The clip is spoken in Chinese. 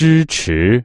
支持。